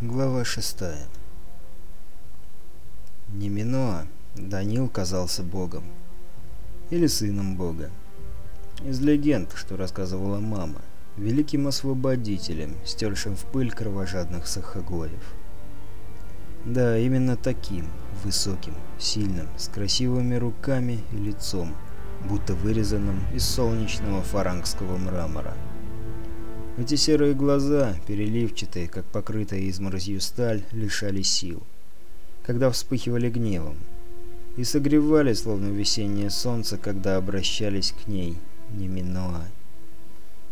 Глава 6 Неминоа Данил казался богом. Или сыном бога. Из легенд, что рассказывала мама, великим освободителем, стершим в пыль кровожадных сахагоев. Да, именно таким, высоким, сильным, с красивыми руками и лицом, будто вырезанным из солнечного фарангского мрамора – эти серые глаза, переливчатые, как покрытая изморозью сталь, лишали сил, когда вспыхивали гневом, и согревали, словно весеннее солнце, когда обращались к ней неминуа.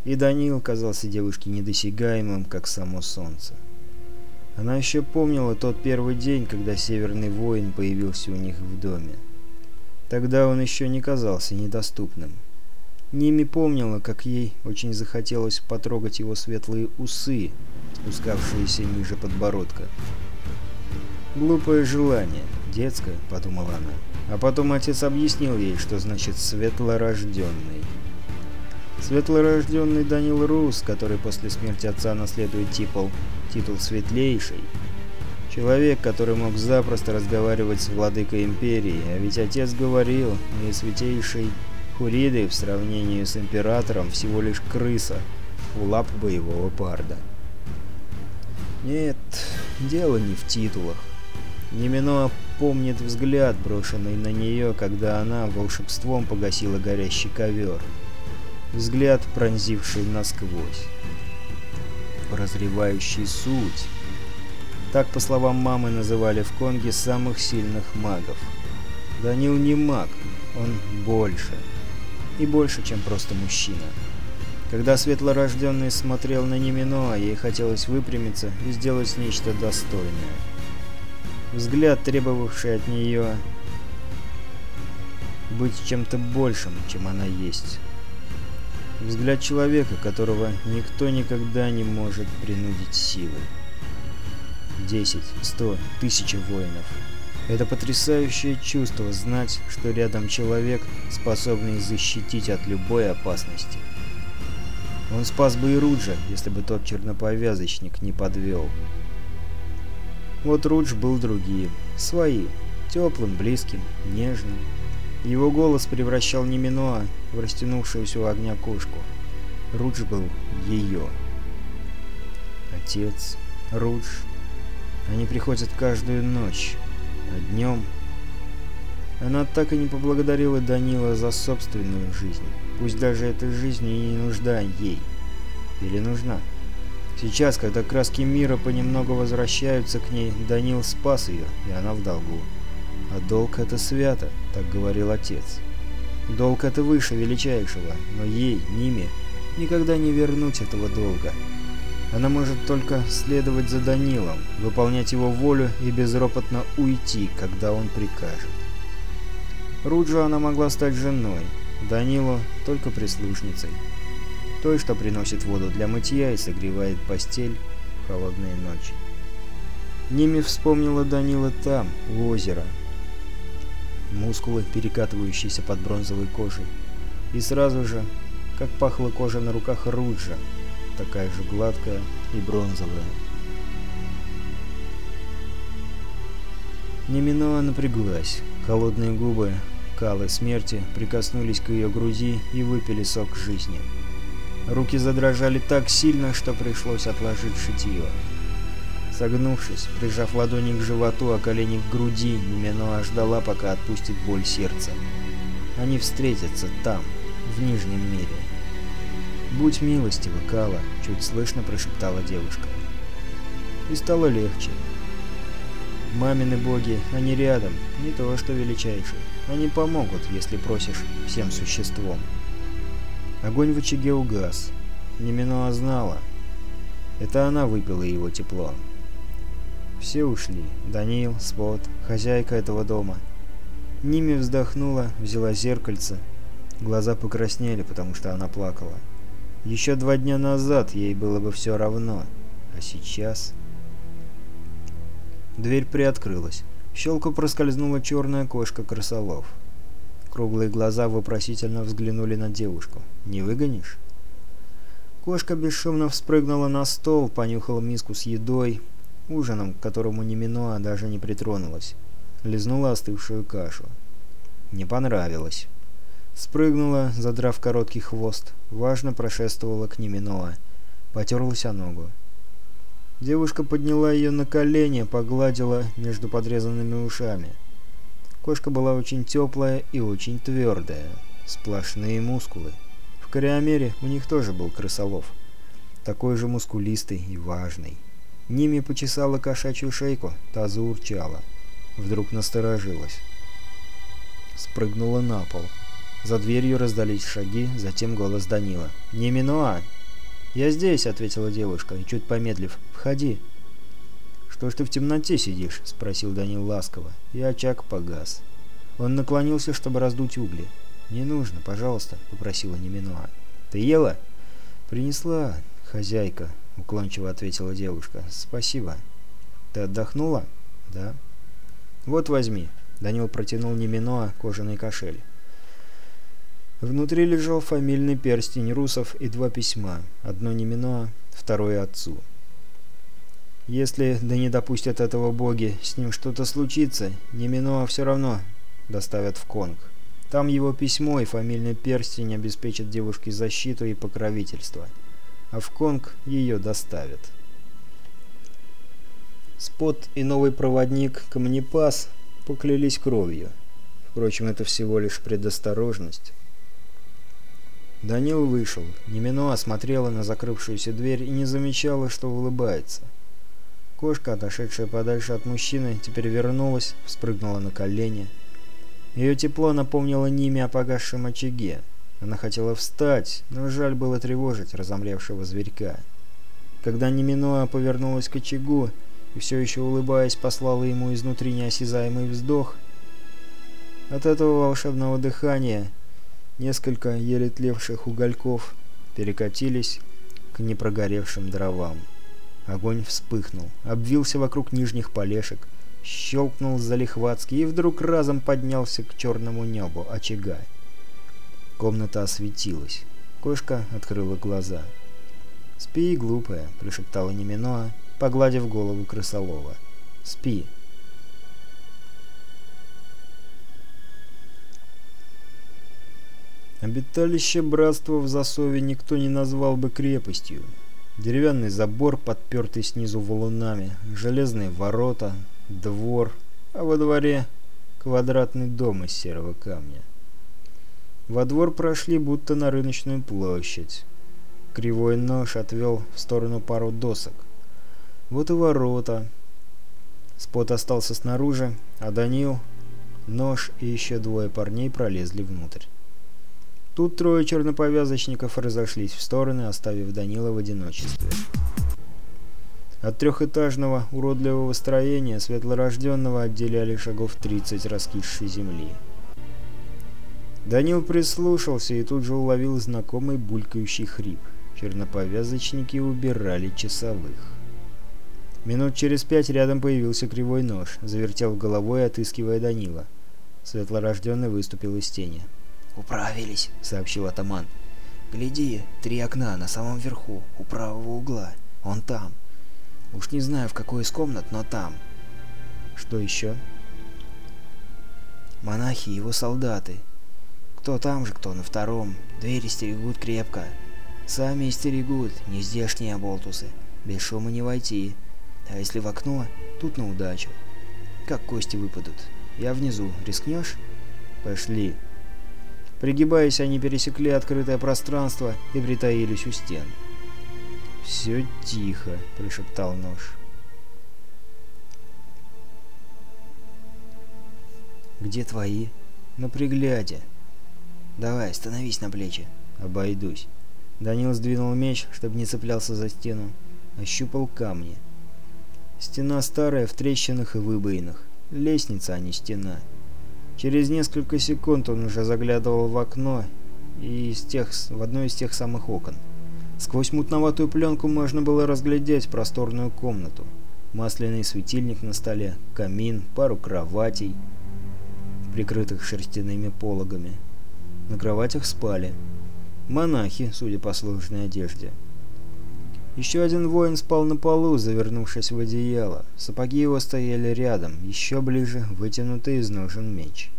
И Данил казался девушке недосягаемым, как само солнце. Она еще помнила тот первый день, когда Северный Воин появился у них в доме. Тогда он еще не казался недоступным. Ними помнила, как ей очень захотелось потрогать его светлые усы, спускавшиеся ниже подбородка. «Глупое желание, детское», — подумала она. А потом отец объяснил ей, что значит «светлорожденный». Светлорожденный Данил Рус, который после смерти отца наследует титул, титул «Светлейший», Человек, который мог запросто разговаривать с владыкой империи, а ведь отец говорил, наисвятейший Хуриды в сравнении с Императором всего лишь крыса у лап боевого парда. Нет, дело не в титулах. Немино помнит взгляд, брошенный на нее, когда она волшебством погасила горящий ковер. Взгляд, пронзивший насквозь. Прозревающий суть. Так, по словам мамы, называли в Конге самых сильных магов. Данил не маг, он больше и больше, чем просто мужчина. Когда светлорожденный смотрел на Немино, а ей хотелось выпрямиться и сделать нечто достойное. Взгляд, требовавший от нее быть чем-то большим, чем она есть. Взгляд человека, которого никто никогда не может принудить силой. Десять, сто, тысяча воинов. Это потрясающее чувство знать, что рядом человек, способный защитить от любой опасности. Он спас бы и Руджа, если бы тот черноповязочник не подвел. Вот Рудж был другим, своим, теплым, близким, нежным. Его голос превращал Неминоа в растянувшуюся у огня кошку. Рудж был ее. Отец, Рудж. Они приходят каждую ночь днем. Она так и не поблагодарила Данила за собственную жизнь. Пусть даже эта жизнь и не нужна ей. Или нужна. Сейчас, когда краски мира понемногу возвращаются к ней, Данил спас ее, и она в долгу. А долг — это свято, так говорил отец. Долг — это выше величайшего, но ей, Ниме, никогда не вернуть этого долга. Она может только следовать за Данилом, выполнять его волю и безропотно уйти, когда он прикажет. Руджу она могла стать женой, Данилу только прислушницей. Той, что приносит воду для мытья и согревает постель в холодные ночи. Ними вспомнила Данила там, у озера. Мускулы, перекатывающиеся под бронзовой кожей. И сразу же, как пахла кожа на руках Руджа, такая же гладкая и бронзовая. Неминова напряглась. Холодные губы калы смерти прикоснулись к ее груди и выпили сок жизни. Руки задрожали так сильно, что пришлось отложить шитье. Согнувшись, прижав ладони к животу, а колени к груди, Неминоа ждала, пока отпустит боль сердца. Они встретятся там, в Нижнем мире. «Будь милостива, Кала», — чуть слышно прошептала девушка. И стало легче. Мамины боги, они рядом, не то что величайшие. Они помогут, если просишь всем существом. Огонь в очаге угас. Неминуа знала. Это она выпила его тепло. Все ушли. Даниил, Свод, хозяйка этого дома. Ними вздохнула, взяла зеркальце. Глаза покраснели, потому что она плакала. Еще два дня назад ей было бы все равно. А сейчас... Дверь приоткрылась. В щелку проскользнула черная кошка крысолов. Круглые глаза вопросительно взглянули на девушку. «Не выгонишь?» Кошка бесшумно вспрыгнула на стол, понюхала миску с едой, ужином, к которому не Неминоа даже не притронулась. Лизнула остывшую кашу. Не понравилось. Спрыгнула, задрав короткий хвост, важно прошествовала к Неминова. Потерлась о ногу. Девушка подняла ее на колени, погладила между подрезанными ушами. Кошка была очень теплая и очень твердая. Сплошные мускулы. В Кориомере у них тоже был крысолов. Такой же мускулистый и важный. Ними почесала кошачью шейку, та заурчала. Вдруг насторожилась. Спрыгнула на пол. За дверью раздались шаги, затем голос Данила. «Не Минуа!» «Я здесь», — ответила девушка, и чуть помедлив. «Входи». «Что ж ты в темноте сидишь?» — спросил Данил ласково. И очаг погас. Он наклонился, чтобы раздуть угли. «Не нужно, пожалуйста», — попросила Неминуа. «Ты ела?» «Принесла хозяйка», — уклончиво ответила девушка. «Спасибо». «Ты отдохнула?» «Да». «Вот возьми». Данил протянул Неминуа кожаный кошель. Внутри лежал фамильный перстень русов и два письма. Одно Немино, второе отцу. Если, да не допустят этого боги, с ним что-то случится, Немино все равно доставят в Конг. Там его письмо и фамильный перстень обеспечат девушке защиту и покровительство. А в Конг ее доставят. Спот и новый проводник Камнепас поклялись кровью. Впрочем, это всего лишь предосторожность. Данил вышел. Немино смотрела на закрывшуюся дверь и не замечала, что улыбается. Кошка, отошедшая подальше от мужчины, теперь вернулась, вспрыгнула на колени. Ее тепло напомнило Ниме о погасшем очаге. Она хотела встать, но жаль было тревожить разомлевшего зверька. Когда Неминоа повернулась к очагу и все еще улыбаясь послала ему изнутри неосязаемый вздох, от этого волшебного дыхания Несколько еле тлевших угольков перекатились к непрогоревшим дровам. Огонь вспыхнул, обвился вокруг нижних полешек, щелкнул залихватски и вдруг разом поднялся к черному небу очага. Комната осветилась. Кошка открыла глаза. «Спи, глупая», — пришептала Неминоа, погладив голову крысолова. «Спи». Обиталище братства в засове никто не назвал бы крепостью. Деревянный забор, подпертый снизу валунами, железные ворота, двор, а во дворе квадратный дом из серого камня. Во двор прошли будто на рыночную площадь. Кривой нож отвел в сторону пару досок. Вот и ворота. Спот остался снаружи, а Данил, нож и еще двое парней пролезли внутрь. Тут трое черноповязочников разошлись в стороны, оставив Данила в одиночестве. От трехэтажного уродливого строения светлорожденного отделяли шагов 30 раскисшей земли. Данил прислушался и тут же уловил знакомый булькающий хрип. Черноповязочники убирали часовых. Минут через пять рядом появился кривой нож, завертел головой, отыскивая Данила. Светлорожденный выступил из тени. «Управились», — сообщил атаман. «Гляди, три окна на самом верху, у правого угла. Он там. Уж не знаю, в какой из комнат, но там». «Что еще?» «Монахи и его солдаты. Кто там же, кто на втором. Двери стерегут крепко. Сами истерегут, не здешние оболтусы. Без шума не войти. А если в окно, тут на удачу. Как кости выпадут. Я внизу. Рискнешь?» «Пошли», Пригибаясь, они пересекли открытое пространство и притаились у стен. «Все тихо», — прошептал нож. «Где твои?» «На пригляде». «Давай, становись на плечи». «Обойдусь». Данил сдвинул меч, чтобы не цеплялся за стену. Ощупал камни. Стена старая, в трещинах и выбоинах. Лестница, а не стена. «Стена». Через несколько секунд он уже заглядывал в окно и из тех, в одно из тех самых окон. Сквозь мутноватую пленку можно было разглядеть просторную комнату. Масляный светильник на столе, камин, пару кроватей, прикрытых шерстяными пологами. На кроватях спали. Монахи, судя по сложной одежде. Еще один воин спал на полу, завернувшись в одеяло. Сапоги его стояли рядом, еще ближе вытянутый из ножен меч.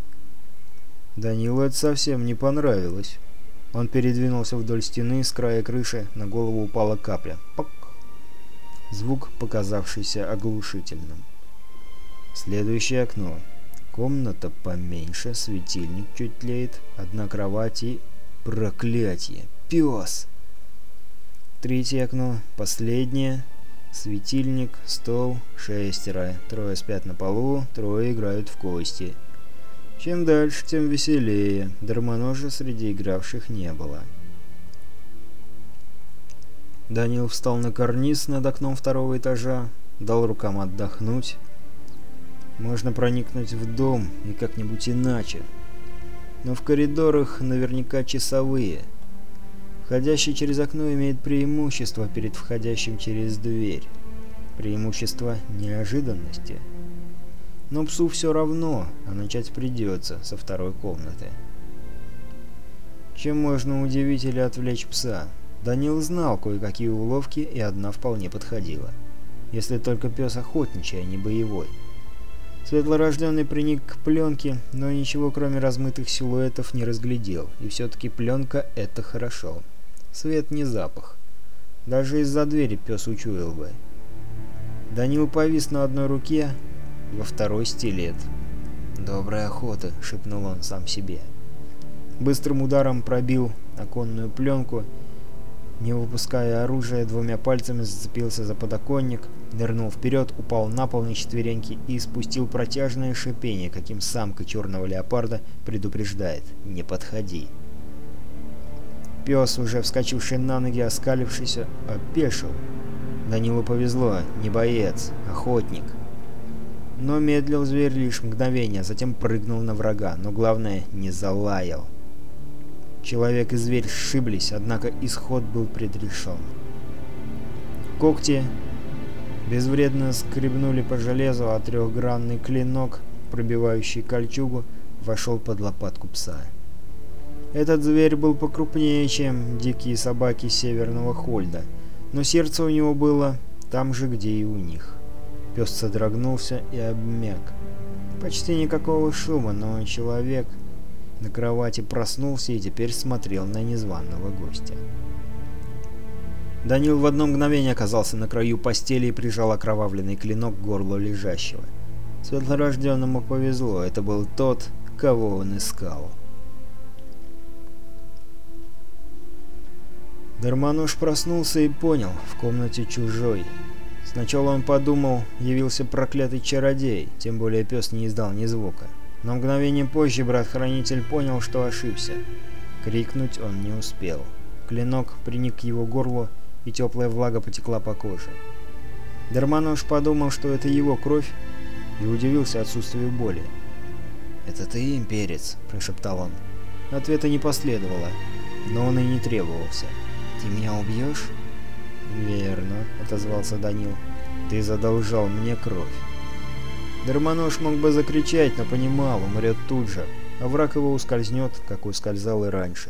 Данилу это совсем не понравилось. Он передвинулся вдоль стены, с края крыши на голову упала капля. Пок! Звук, показавшийся оглушительным. Следующее окно. Комната поменьше, светильник чуть тлеет, одна кровать и... Проклятье! Пес! Третье окно, последнее, светильник, стол, шестеро, трое спят на полу, трое играют в кости. Чем дальше, тем веселее, дармоножа среди игравших не было. Данил встал на карниз над окном второго этажа, дал рукам отдохнуть. Можно проникнуть в дом и как-нибудь иначе. Но в коридорах наверняка часовые — Входящий через окно имеет преимущество перед входящим через дверь. Преимущество неожиданности. Но псу все равно, а начать придется со второй комнаты. Чем можно удивить или отвлечь пса? Данил знал кое-какие уловки, и одна вполне подходила. Если только пес охотничий, а не боевой. Светлорожденный приник к пленке, но ничего кроме размытых силуэтов не разглядел, и все-таки пленка — это хорошо. Свет не запах. Даже из-за двери пес учуял бы. Данил повис на одной руке, во второй стилет. «Добрая охота», — шепнул он сам себе. Быстрым ударом пробил оконную пленку, не выпуская оружия, двумя пальцами зацепился за подоконник, нырнул вперед, упал на пол на четвереньки и спустил протяжное шипение, каким самка черного леопарда предупреждает «Не подходи». Пес, уже вскочивший на ноги, оскалившийся, опешил. Данилу повезло, не боец, охотник. Но медлил зверь лишь мгновение, затем прыгнул на врага, но главное, не залаял. Человек и зверь сшиблись, однако исход был предрешен. Когти безвредно скребнули по железу, а трехгранный клинок, пробивающий кольчугу, вошел под лопатку пса. Этот зверь был покрупнее, чем дикие собаки Северного Хольда, но сердце у него было там же, где и у них. Пес содрогнулся и обмяк. Почти никакого шума, но человек на кровати проснулся и теперь смотрел на незваного гостя. Данил в одно мгновение оказался на краю постели и прижал окровавленный клинок к горлу лежащего. Светлорожденному повезло, это был тот, кого он искал. Дармануш проснулся и понял, в комнате чужой. Сначала он подумал, явился проклятый чародей, тем более пес не издал ни звука. Но мгновение позже брат-хранитель понял, что ошибся. Крикнуть он не успел. Клинок приник к его горлу, и теплая влага потекла по коже. Дармануш подумал, что это его кровь, и удивился отсутствию боли. «Это ты, имперец?» – прошептал он. Ответа не последовало, но он и не требовался. «Ты меня убьешь?» «Верно», — отозвался Данил. «Ты задолжал мне кровь». Дармонож мог бы закричать, но понимал, умрет тут же, а враг его ускользнет, как ускользал и раньше.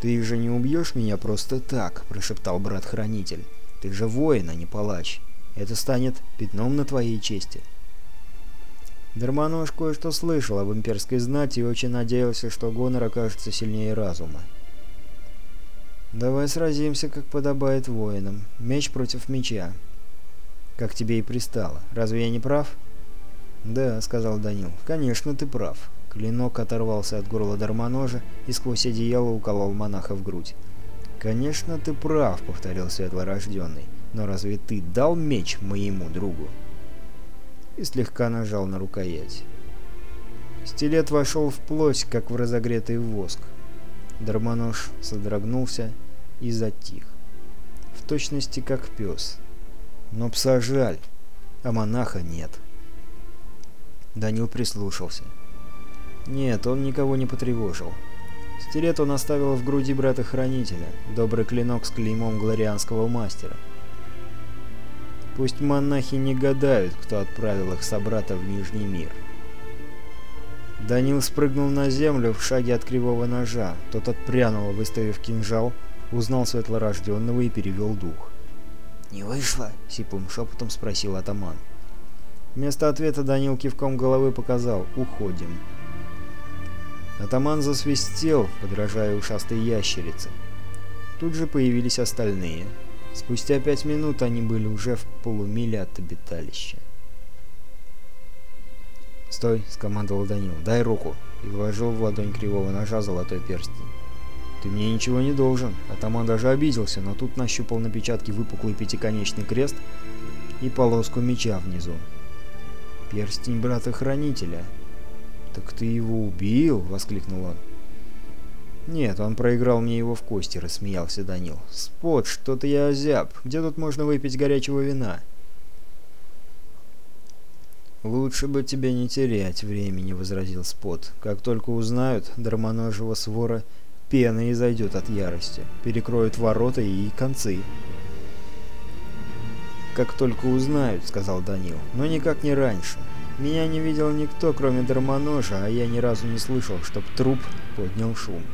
«Ты же не убьешь меня просто так», — прошептал брат-хранитель. «Ты же воин, а не палач. Это станет пятном на твоей чести». Дармонож кое-что слышал об имперской знати и очень надеялся, что гонор окажется сильнее разума. Давай сразимся, как подобает воинам. Меч против меча. Как тебе и пристало. Разве я не прав? Да, сказал Данил. Конечно, ты прав. Клинок оторвался от горла дармоножа и сквозь одеяло уколол монаха в грудь. «Конечно, ты прав», — повторил светлорожденный, — «но разве ты дал меч моему другу?» И слегка нажал на рукоять. Стилет вошел в плоть, как в разогретый воск. Дармонож содрогнулся и затих. В точности как пес. Но пса жаль, а монаха нет. Данил прислушался. Нет, он никого не потревожил. Стилет он оставил в груди брата-хранителя, добрый клинок с клеймом гларианского мастера. Пусть монахи не гадают, кто отправил их собрата в Нижний мир. Данил спрыгнул на землю в шаге от кривого ножа, тот отпрянул, выставив кинжал, Узнал светлорожденного и перевел дух. «Не вышло?» — сипым шепотом спросил атаман. Вместо ответа Данил кивком головы показал «Уходим». Атаман засвистел, подражая ушастой ящерице. Тут же появились остальные. Спустя пять минут они были уже в полумиле от обиталища. «Стой!» — скомандовал Данил. «Дай руку!» — и вложил в ладонь кривого ножа золотой перстень. Ты мне ничего не должен. Атаман даже обиделся, но тут нащупал на печатке выпуклый пятиконечный крест и полоску меча внизу. Перстень брата-хранителя. «Так ты его убил?» — воскликнул он. «Нет, он проиграл мне его в кости», — рассмеялся Данил. «Спот, что-то я озяб. Где тут можно выпить горячего вина?» «Лучше бы тебе не терять времени», — возразил Спот. «Как только узнают, дармоножего свора Пена изойдет от ярости, перекроют ворота и концы. «Как только узнают», — сказал Данил, — «но никак не раньше. Меня не видел никто, кроме Дармоноша, а я ни разу не слышал, чтоб труп поднял шум».